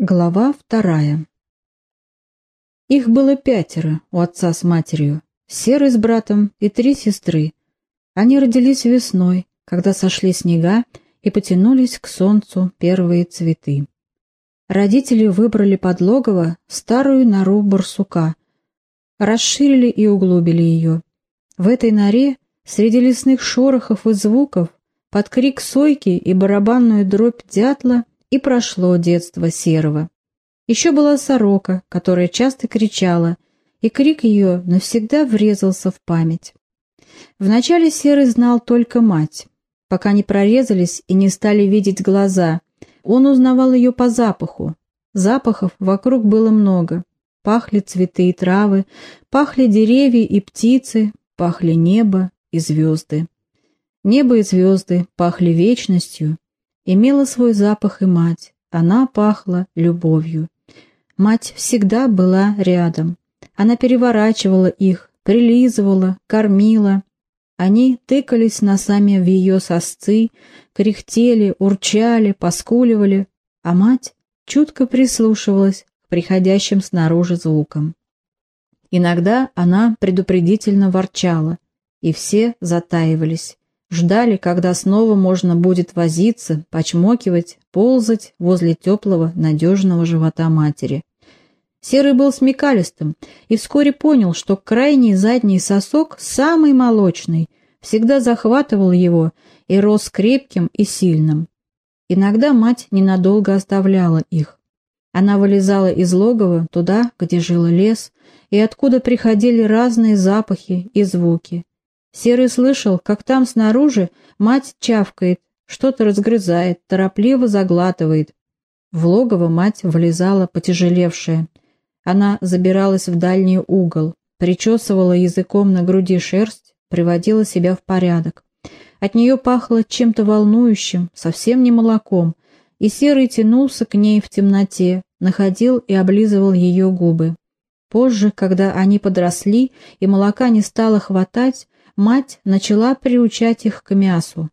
Глава вторая Их было пятеро у отца с матерью, Серый с братом и три сестры. Они родились весной, когда сошли снега и потянулись к солнцу первые цветы. Родители выбрали под логово старую нору барсука, расширили и углубили ее. В этой норе, среди лесных шорохов и звуков, под крик сойки и барабанную дробь дятла и прошло детство Серого. Еще была сорока, которая часто кричала, и крик ее навсегда врезался в память. Вначале Серый знал только мать. Пока не прорезались и не стали видеть глаза, он узнавал ее по запаху. Запахов вокруг было много. Пахли цветы и травы, пахли деревья и птицы, пахли небо и звезды. Небо и звезды пахли вечностью, Имела свой запах и мать, она пахла любовью. Мать всегда была рядом. Она переворачивала их, прилизывала, кормила. Они тыкались носами в ее сосцы, кряхтели, урчали, поскуливали, а мать чутко прислушивалась к приходящим снаружи звукам. Иногда она предупредительно ворчала, и все затаивались ждали, когда снова можно будет возиться, почмокивать, ползать возле теплого, надежного живота матери. Серый был смекалистым и вскоре понял, что крайний задний сосок, самый молочный, всегда захватывал его и рос крепким и сильным. Иногда мать ненадолго оставляла их. Она вылезала из логова туда, где жил лес, и откуда приходили разные запахи и звуки. Серый слышал, как там снаружи мать чавкает, что-то разгрызает, торопливо заглатывает. В логово мать влезала потяжелевшая. Она забиралась в дальний угол, причесывала языком на груди шерсть, приводила себя в порядок. От нее пахло чем-то волнующим, совсем не молоком, и Серый тянулся к ней в темноте, находил и облизывал ее губы. Позже, когда они подросли и молока не стало хватать, мать начала приучать их к мясу,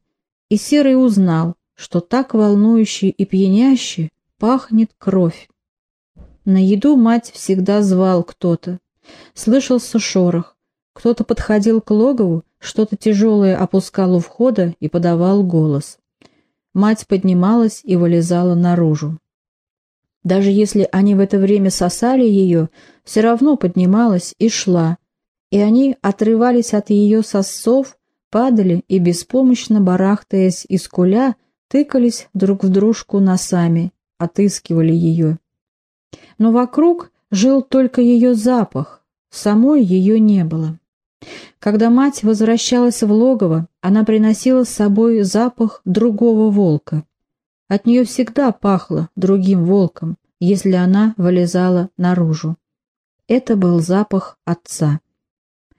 и Серый узнал, что так волнующе и пьяняще пахнет кровь. На еду мать всегда звал кто-то. Слышался шорох. Кто-то подходил к логову, что-то тяжелое опускал у входа и подавал голос. Мать поднималась и вылезала наружу. Даже если они в это время сосали ее, все равно поднималась и шла, и они отрывались от ее сосцов, падали и, беспомощно барахтаясь из куля, тыкались друг в дружку носами, отыскивали ее. Но вокруг жил только ее запах, самой ее не было. Когда мать возвращалась в логово, она приносила с собой запах другого волка. От нее всегда пахло другим волком, если она вылезала наружу. Это был запах отца.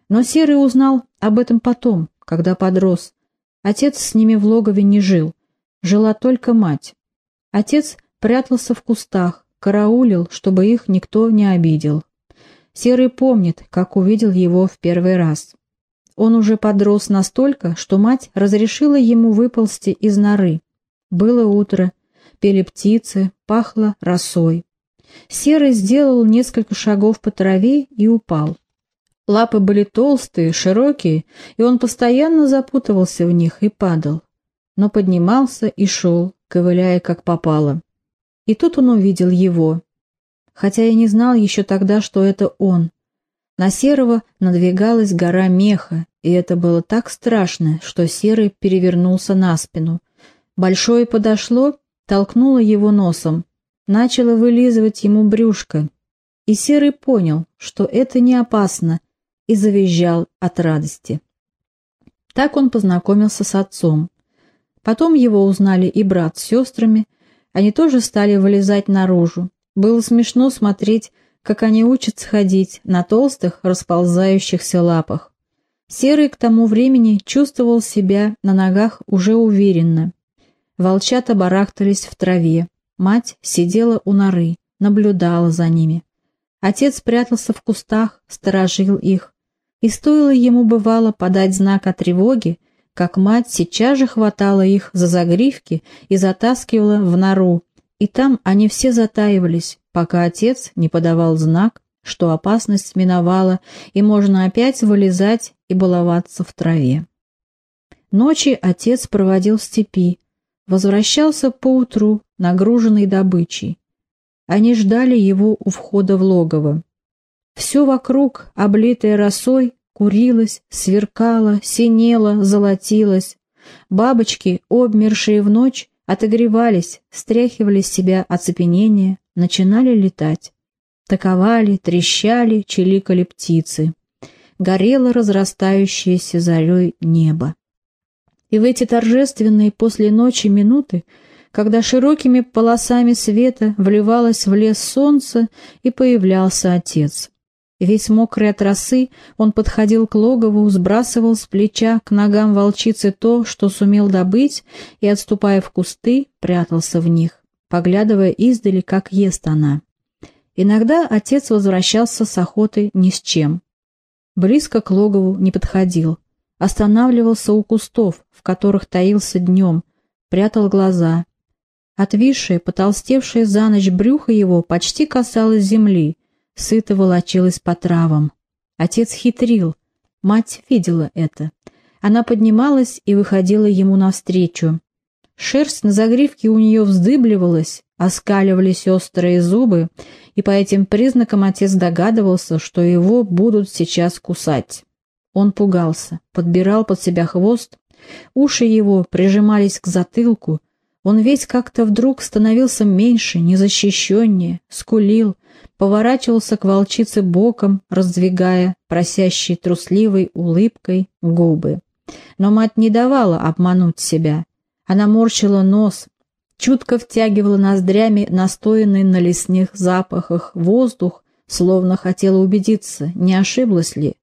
Но Серый узнал об этом потом, когда подрос. Отец с ними в логове не жил, жила только мать. Отец прятался в кустах, караулил, чтобы их никто не обидел. Серый помнит, как увидел его в первый раз. Он уже подрос настолько, что мать разрешила ему выползти из норы. Было утро, пели птицы, пахло росой. Серый сделал несколько шагов по траве и упал. Лапы были толстые, широкие, и он постоянно запутывался в них и падал, но поднимался и шел, ковыляя как попало. И тут он увидел его, хотя я не знал еще тогда, что это он. На Серого надвигалась гора меха, и это было так страшно, что Серый перевернулся на спину. Большое подошло, толкнуло его носом, начало вылизывать ему брюшко, и Серый понял, что это не опасно, и завизжал от радости. Так он познакомился с отцом. Потом его узнали и брат с сестрами, они тоже стали вылезать наружу. Было смешно смотреть, как они учатся ходить на толстых, расползающихся лапах. Серый к тому времени чувствовал себя на ногах уже уверенно. Волчата барахтались в траве. Мать сидела у норы, наблюдала за ними. Отец прятался в кустах, сторожил их и стоило ему бывало подать знак о тревоге, как мать сейчас же хватала их за загривки и затаскивала в нору, и там они все затаивались, пока отец не подавал знак, что опасность миновала, и можно опять вылезать и баловаться в траве. Ночи отец проводил в степи, возвращался поутру, нагруженный добычей. Они ждали его у входа в логово. Все вокруг, облитое росой, курилось, сверкало, синело, золотилось. Бабочки, обмершие в ночь, отогревались, стряхивали с себя оцепенение, начинали летать. Таковали, трещали, чиликали птицы. Горело разрастающееся зарей небо. И в эти торжественные после ночи минуты, когда широкими полосами света вливалось в лес солнце и появлялся отец. Весь мокрый от росы, он подходил к логову, сбрасывал с плеча к ногам волчицы то, что сумел добыть, и, отступая в кусты, прятался в них, поглядывая издали, как ест она. Иногда отец возвращался с охоты ни с чем. Близко к логову не подходил, останавливался у кустов, в которых таился днем, прятал глаза. Отвисшее, потолстевшее за ночь брюхо его почти касалось земли, сыто волочилась по травам. Отец хитрил, мать видела это. Она поднималась и выходила ему навстречу. Шерсть на загривке у нее вздыбливалась, оскаливались острые зубы, и по этим признакам отец догадывался, что его будут сейчас кусать. Он пугался, подбирал под себя хвост, уши его прижимались к затылку, он весь как-то вдруг становился меньше, незащищеннее, скулил, поворачивался к волчице боком, раздвигая, просящей трусливой улыбкой, губы. Но мать не давала обмануть себя. Она морщила нос, чутко втягивала ноздрями настоянный на лесных запахах воздух, словно хотела убедиться, не ошиблась ли.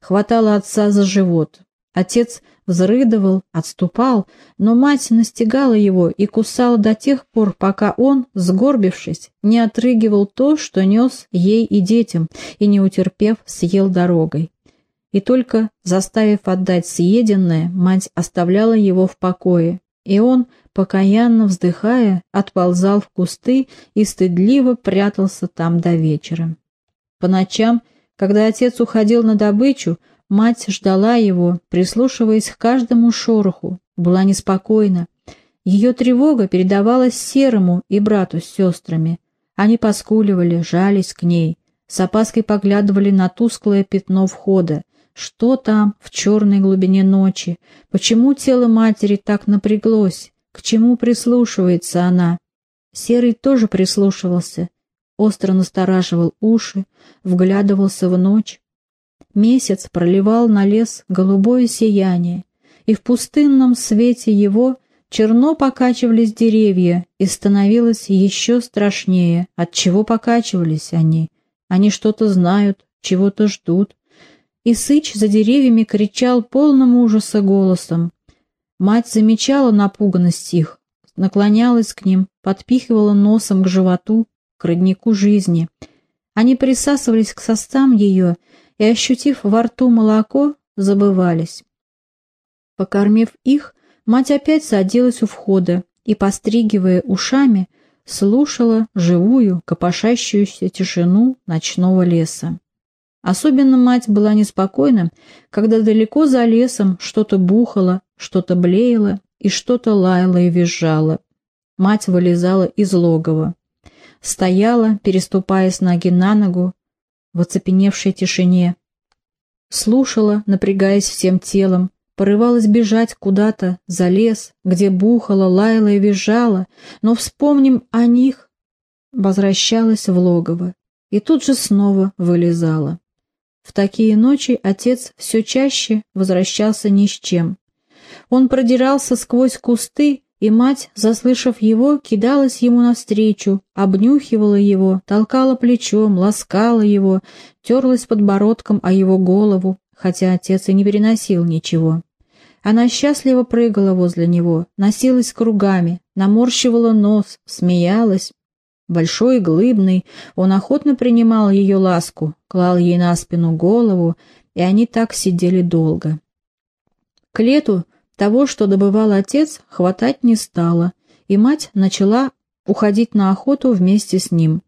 Хватала отца за живот. Отец взрыдывал, отступал, но мать настигала его и кусала до тех пор, пока он, сгорбившись, не отрыгивал то, что нес ей и детям, и, не утерпев, съел дорогой. И только, заставив отдать съеденное, мать оставляла его в покое, и он, покаянно вздыхая, отползал в кусты и стыдливо прятался там до вечера. По ночам, когда отец уходил на добычу, Мать ждала его, прислушиваясь к каждому шороху, была неспокойна. Ее тревога передавалась Серому и брату с сестрами. Они поскуливали, жались к ней, с опаской поглядывали на тусклое пятно входа. Что там в черной глубине ночи? Почему тело матери так напряглось? К чему прислушивается она? Серый тоже прислушивался, остро настораживал уши, вглядывался в ночь. Месяц проливал на лес голубое сияние, и в пустынном свете его черно покачивались деревья, и становилось еще страшнее, от чего покачивались они. Они что-то знают, чего-то ждут. И Сыч за деревьями кричал полным ужаса голосом. Мать замечала напуганность их, наклонялась к ним, подпихивала носом к животу, к роднику жизни. Они присасывались к состам ее и, ощутив во рту молоко, забывались. Покормив их, мать опять садилась у входа и, постригивая ушами, слушала живую, копошащуюся тишину ночного леса. Особенно мать была неспокойна, когда далеко за лесом что-то бухало, что-то блеяло и что-то лаяло и визжало. Мать вылезала из логова. Стояла, переступая с ноги на ногу, в оцепеневшей тишине. Слушала, напрягаясь всем телом, порывалась бежать куда-то за лес, где бухала, лаяла и визжала, но, вспомним о них, возвращалась в логово и тут же снова вылезала. В такие ночи отец все чаще возвращался ни с чем. Он продирался сквозь кусты и мать, заслышав его, кидалась ему навстречу, обнюхивала его, толкала плечом, ласкала его, терлась подбородком о его голову, хотя отец и не переносил ничего. Она счастливо прыгала возле него, носилась кругами, наморщивала нос, смеялась. Большой, глыбный, он охотно принимал ее ласку, клал ей на спину голову, и они так сидели долго. К лету того, что добывал отец, хватать не стало, и мать начала уходить на охоту вместе с ним.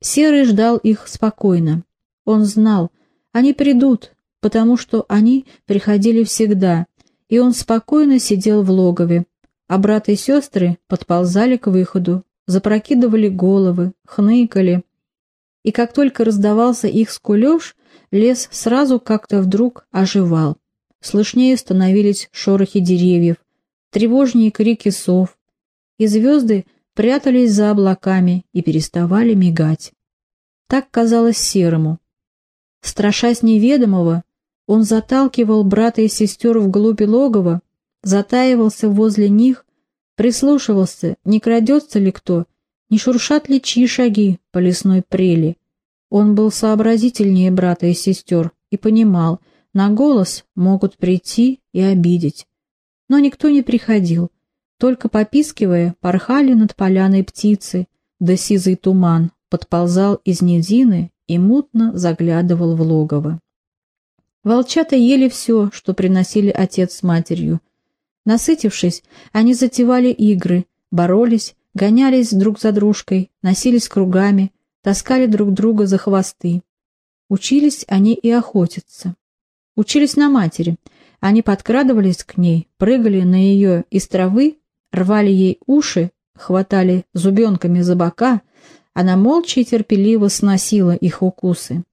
Серый ждал их спокойно. Он знал, они придут, потому что они приходили всегда, и он спокойно сидел в логове, а брат и сестры подползали к выходу, запрокидывали головы, хныкали. И как только раздавался их скулеж, лес сразу как-то вдруг оживал. Слышнее становились шорохи деревьев, тревожнее крики сов, и звезды прятались за облаками и переставали мигать. Так казалось Серому. Страшась неведомого, он заталкивал брата и сестер вглубь логова, затаивался возле них, прислушивался, не крадется ли кто, не шуршат ли чьи шаги по лесной прели. Он был сообразительнее брата и сестер и понимал, на голос могут прийти и обидеть. Но никто не приходил, только попискивая, порхали над поляной птицы, да сизый туман подползал из низины и мутно заглядывал в логово. Волчата ели все, что приносили отец с матерью. Насытившись, они затевали игры, боролись, гонялись друг за дружкой, носились кругами, таскали друг друга за хвосты. Учились они и охотиться. Учились на матери. Они подкрадывались к ней, прыгали на ее из травы, рвали ей уши, хватали зубенками за бока, она молча и терпеливо сносила их укусы.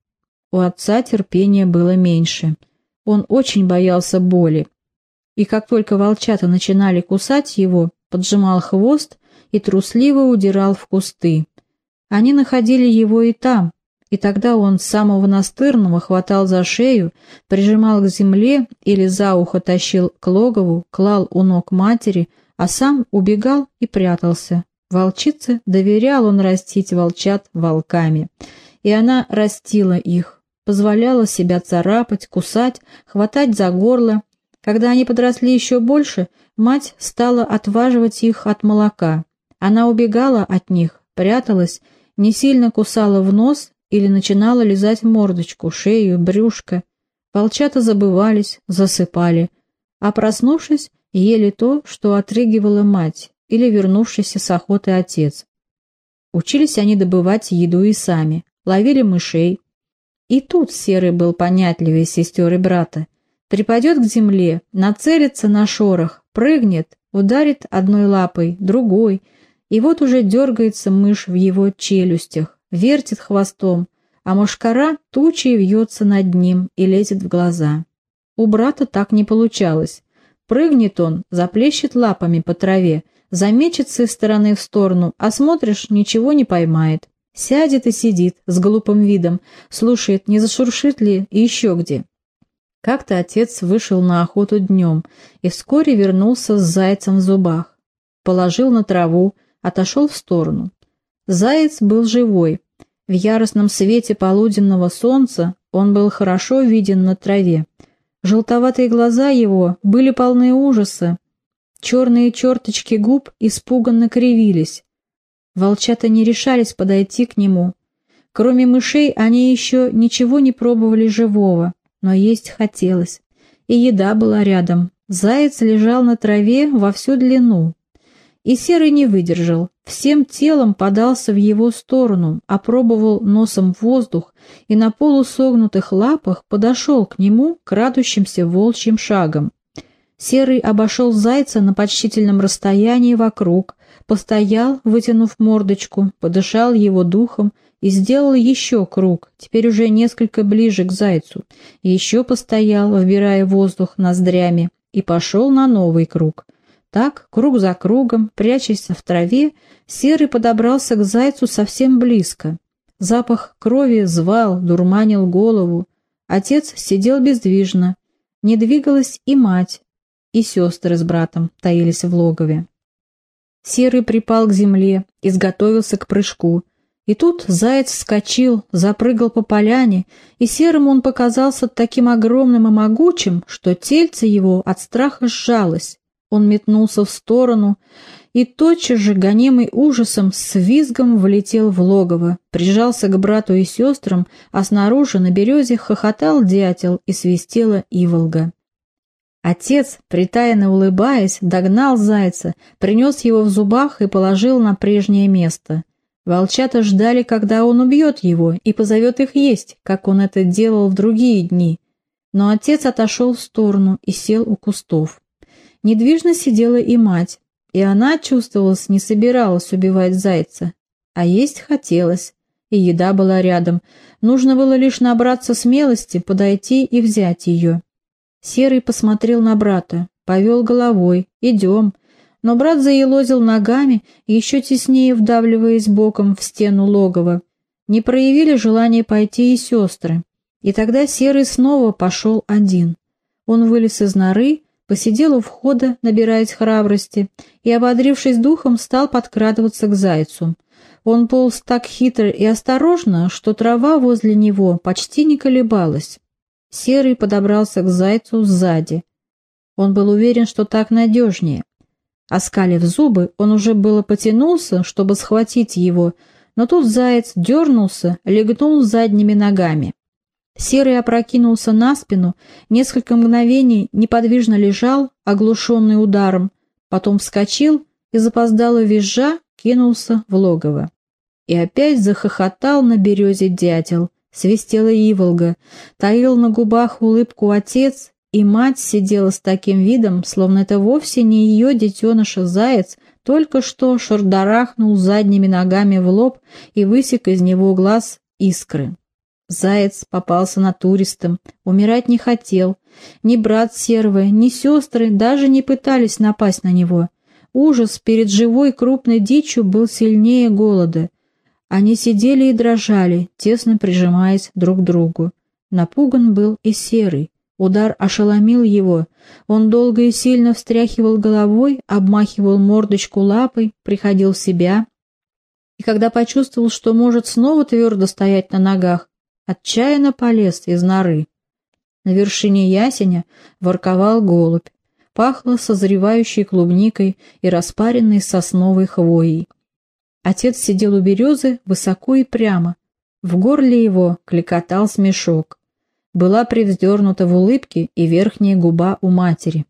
У отца терпения было меньше. Он очень боялся боли. И как только волчата начинали кусать его, поджимал хвост и трусливо удирал в кусты. Они находили его и там, и тогда он самого настырного хватал за шею, прижимал к земле или за ухо тащил к логову, клал у ног матери, а сам убегал и прятался. Волчице доверял он растить волчат волками, и она растила их позволяла себя царапать, кусать, хватать за горло. Когда они подросли еще больше, мать стала отваживать их от молока. Она убегала от них, пряталась, не сильно кусала в нос или начинала лизать мордочку, шею, брюшко. Волчата забывались, засыпали, а проснувшись, ели то, что отрыгивала мать или вернувшийся с охоты отец. Учились они добывать еду и сами, ловили мышей, и тут Серый был понятливее сестер и брата. Припадет к земле, нацелится на шорох, прыгнет, ударит одной лапой, другой, и вот уже дергается мышь в его челюстях, вертит хвостом, а мошкара тучей вьется над ним и лезет в глаза. У брата так не получалось. Прыгнет он, заплещет лапами по траве, замечется из стороны в сторону, а смотришь, ничего не поймает. Сядет и сидит с глупым видом, слушает, не зашуршит ли и еще где. Как-то отец вышел на охоту днем и вскоре вернулся с зайцем в зубах. Положил на траву, отошел в сторону. Заяц был живой. В яростном свете полуденного солнца он был хорошо виден на траве. Желтоватые глаза его были полны ужаса. Черные черточки губ испуганно кривились. Волчата не решались подойти к нему. Кроме мышей они еще ничего не пробовали живого, но есть хотелось. И еда была рядом. Заяц лежал на траве во всю длину. И Серый не выдержал, всем телом подался в его сторону, опробовал носом воздух и на полусогнутых лапах подошел к нему крадущимся волчьим шагом. Серый обошел зайца на почтительном расстоянии вокруг, постоял, вытянув мордочку, подышал его духом и сделал еще круг, теперь уже несколько ближе к зайцу, еще постоял, вбирая воздух ноздрями, и пошел на новый круг. Так, круг за кругом, прячась в траве, Серый подобрался к зайцу совсем близко. Запах крови звал, дурманил голову. Отец сидел бездвижно. Не двигалась и мать, и сестры с братом таились в логове. Серый припал к земле, изготовился к прыжку. И тут заяц вскочил, запрыгал по поляне, и серому он показался таким огромным и могучим, что тельце его от страха сжалось. Он метнулся в сторону и тотчас же, гонимый ужасом, с визгом влетел в логово, прижался к брату и сестрам, а снаружи на березе хохотал дятел и свистела иволга. Отец, притаянно улыбаясь, догнал зайца, принес его в зубах и положил на прежнее место. Волчата ждали, когда он убьет его и позовет их есть, как он это делал в другие дни. Но отец отошел в сторону и сел у кустов. Недвижно сидела и мать, и она, чувствовалась, не собиралась убивать зайца, а есть хотелось, и еда была рядом. Нужно было лишь набраться смелости, подойти и взять ее. Серый посмотрел на брата, повел головой, идем. Но брат заелозил ногами, еще теснее вдавливаясь боком в стену логова. Не проявили желания пойти и сестры. И тогда Серый снова пошел один. Он вылез из норы, посидел у входа, набираясь храбрости, и, ободрившись духом, стал подкрадываться к зайцу. Он полз так хитро и осторожно, что трава возле него почти не колебалась. Серый подобрался к зайцу сзади. Он был уверен, что так надежнее. Оскалив зубы, он уже было потянулся, чтобы схватить его, но тут заяц дернулся, легнул задними ногами. Серый опрокинулся на спину, несколько мгновений неподвижно лежал, оглушенный ударом, потом вскочил и запоздало визжа кинулся в логово. И опять захохотал на березе дятел, свистела иволга, таил на губах улыбку отец, и мать сидела с таким видом, словно это вовсе не ее детеныша заяц, только что шардарахнул задними ногами в лоб и высек из него глаз искры. Заяц попался на туристам, умирать не хотел. Ни брат Сервы, ни сестры даже не пытались напасть на него. Ужас перед живой крупной дичью был сильнее голода. Они сидели и дрожали, тесно прижимаясь друг к другу. Напуган был и Серый. Удар ошеломил его. Он долго и сильно встряхивал головой, обмахивал мордочку лапой, приходил в себя. И когда почувствовал, что может снова твердо стоять на ногах, отчаянно полез из норы. На вершине ясеня ворковал голубь. Пахло созревающей клубникой и распаренной сосновой хвоей. Отец сидел у березы высоко и прямо. В горле его кликотал смешок. Была привздернута в улыбке и верхняя губа у матери.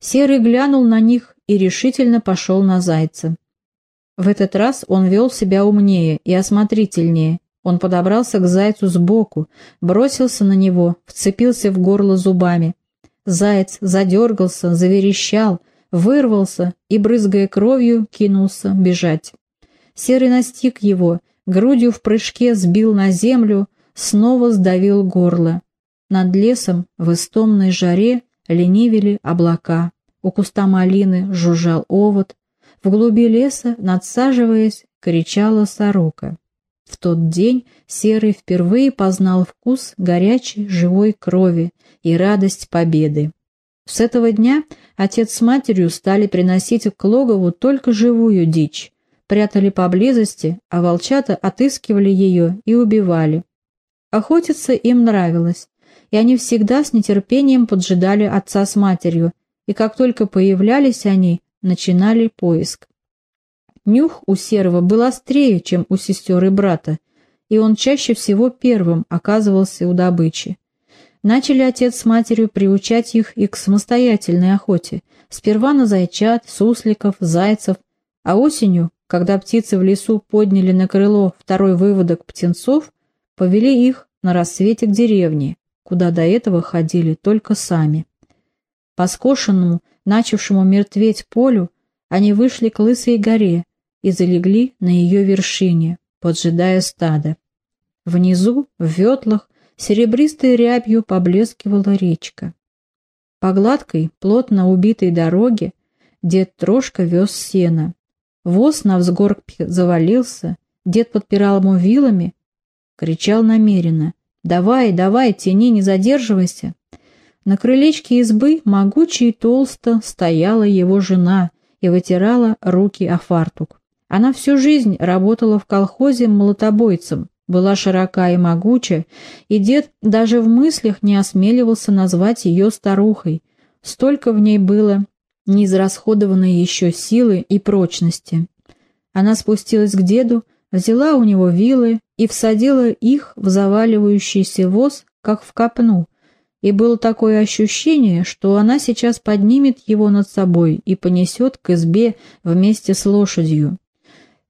Серый глянул на них и решительно пошел на зайца. В этот раз он вел себя умнее и осмотрительнее. Он подобрался к зайцу сбоку, бросился на него, вцепился в горло зубами. Заяц задергался, заверещал, вырвался и, брызгая кровью, кинулся бежать. Серый настиг его, грудью в прыжке сбил на землю, снова сдавил горло. Над лесом в истомной жаре ленивели облака. У куста малины жужжал овод. В глуби леса, надсаживаясь, кричала сорока. В тот день Серый впервые познал вкус горячей живой крови и радость победы. С этого дня отец с матерью стали приносить к логову только живую дичь, прятали поблизости, а волчата отыскивали ее и убивали. Охотиться им нравилось, и они всегда с нетерпением поджидали отца с матерью, и как только появлялись они, начинали поиск. Нюх у Серого был острее, чем у сестер и брата, и он чаще всего первым оказывался у добычи. Начали отец с матерью приучать их и к самостоятельной охоте, сперва на зайчат, сусликов, зайцев, а осенью когда птицы в лесу подняли на крыло второй выводок птенцов, повели их на рассвете к деревне, куда до этого ходили только сами. По скошенному, начавшему мертветь полю, они вышли к Лысой горе и залегли на ее вершине, поджидая стада. Внизу, в ветлах, серебристой рябью поблескивала речка. По гладкой, плотно убитой дороге дед Трошка вез сено, Воз на взгорбе завалился, дед подпирал ему вилами, кричал намеренно. «Давай, давай, тяни, не задерживайся!» На крылечке избы могуче и толсто стояла его жена и вытирала руки о фартук. Она всю жизнь работала в колхозе молотобойцем, была широка и могуча, и дед даже в мыслях не осмеливался назвать ее старухой. Столько в ней было неизрасходованной еще силы и прочности. Она спустилась к деду, взяла у него вилы и всадила их в заваливающийся воз, как в копну, и было такое ощущение, что она сейчас поднимет его над собой и понесет к избе вместе с лошадью.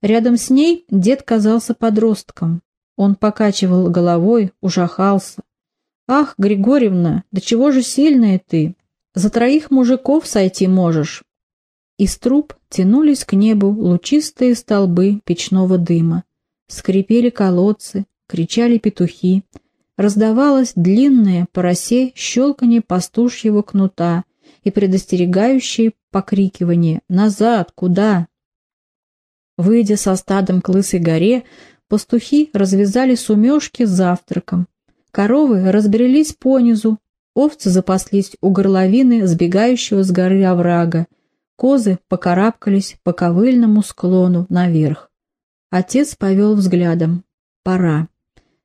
Рядом с ней дед казался подростком. Он покачивал головой, ужахался. «Ах, Григорьевна, да чего же сильная ты! За троих мужиков сойти можешь!» Из труб тянулись к небу лучистые столбы печного дыма. Скрипели колодцы, кричали петухи. Раздавалось длинное по росе щелканье пастушьего кнута и предостерегающее покрикивание «Назад! Куда?» Выйдя со стадом к Лысой горе, пастухи развязали сумешки с завтраком. Коровы разбрелись понизу, овцы запаслись у горловины сбегающего с горы оврага, козы покарабкались по ковыльному склону наверх. Отец повел взглядом. Пора.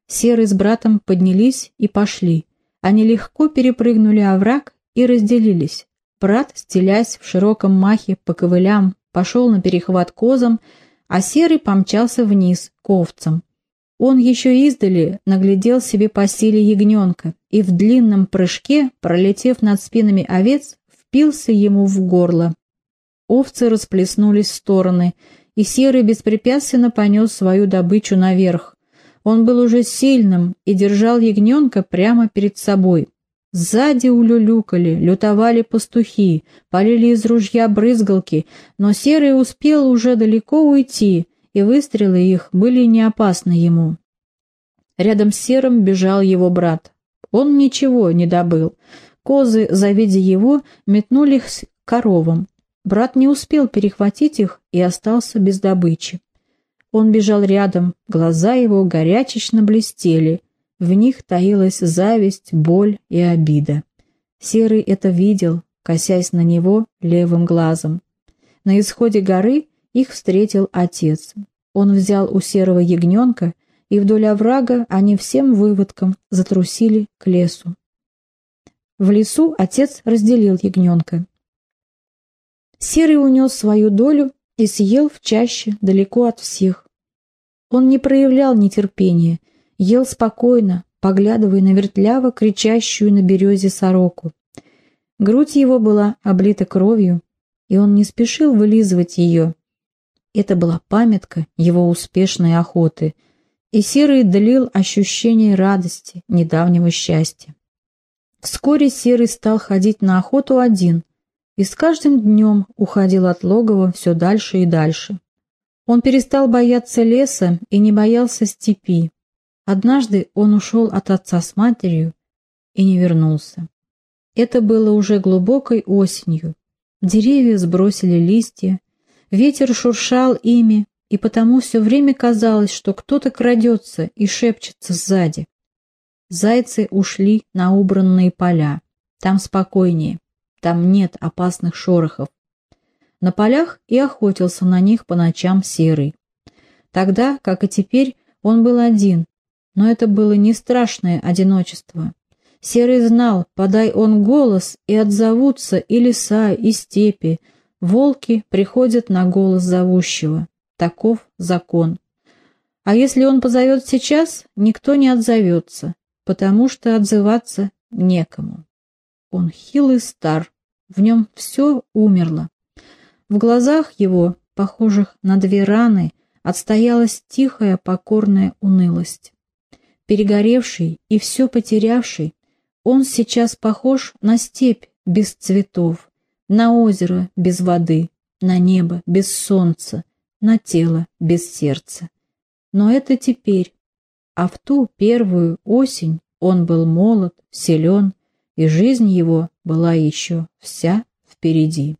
Серый с братом поднялись и пошли. Они легко перепрыгнули овраг и разделились. Брат, стелясь в широком махе по ковылям, пошел на перехват козам, а Серый помчался вниз, к овцам. Он еще издали наглядел себе по силе ягненка и в длинном прыжке, пролетев над спинами овец, впился ему в горло. Овцы расплеснулись в стороны, и Серый беспрепятственно понес свою добычу наверх. Он был уже сильным и держал ягненка прямо перед собой. Сзади улюлюкали, лютовали пастухи, полили из ружья брызгалки, но Серый успел уже далеко уйти, и выстрелы их были не опасны ему. Рядом с Серым бежал его брат. Он ничего не добыл. Козы, завидя его, метнулись к коровам. Брат не успел перехватить их и остался без добычи. Он бежал рядом, глаза его горячечно блестели — в них таилась зависть, боль и обида. Серый это видел, косясь на него левым глазом. На исходе горы их встретил отец. Он взял у серого ягненка, и вдоль оврага они всем выводком затрусили к лесу. В лесу отец разделил ягненка. Серый унес свою долю и съел в чаще далеко от всех. Он не проявлял нетерпения ел спокойно, поглядывая на вертляво кричащую на березе сороку. Грудь его была облита кровью, и он не спешил вылизывать ее. Это была памятка его успешной охоты, и Серый долил ощущение радости, недавнего счастья. Вскоре Серый стал ходить на охоту один, и с каждым днем уходил от логова все дальше и дальше. Он перестал бояться леса и не боялся степи. Однажды он ушел от отца с матерью и не вернулся. Это было уже глубокой осенью. Деревья сбросили листья, ветер шуршал ими, и потому все время казалось, что кто-то крадется и шепчется сзади. Зайцы ушли на убранные поля. Там спокойнее, там нет опасных шорохов. На полях и охотился на них по ночам серый. Тогда, как и теперь, он был один, но это было не страшное одиночество. Серый знал, подай он голос, и отзовутся и леса, и степи. Волки приходят на голос зовущего. Таков закон. А если он позовет сейчас, никто не отзовется, потому что отзываться некому. Он хилый стар, в нем все умерло. В глазах его, похожих на две раны, отстоялась тихая покорная унылость перегоревший и все потерявший, он сейчас похож на степь без цветов, на озеро без воды, на небо без солнца, на тело без сердца. Но это теперь, а в ту первую осень он был молод, силен, и жизнь его была еще вся впереди.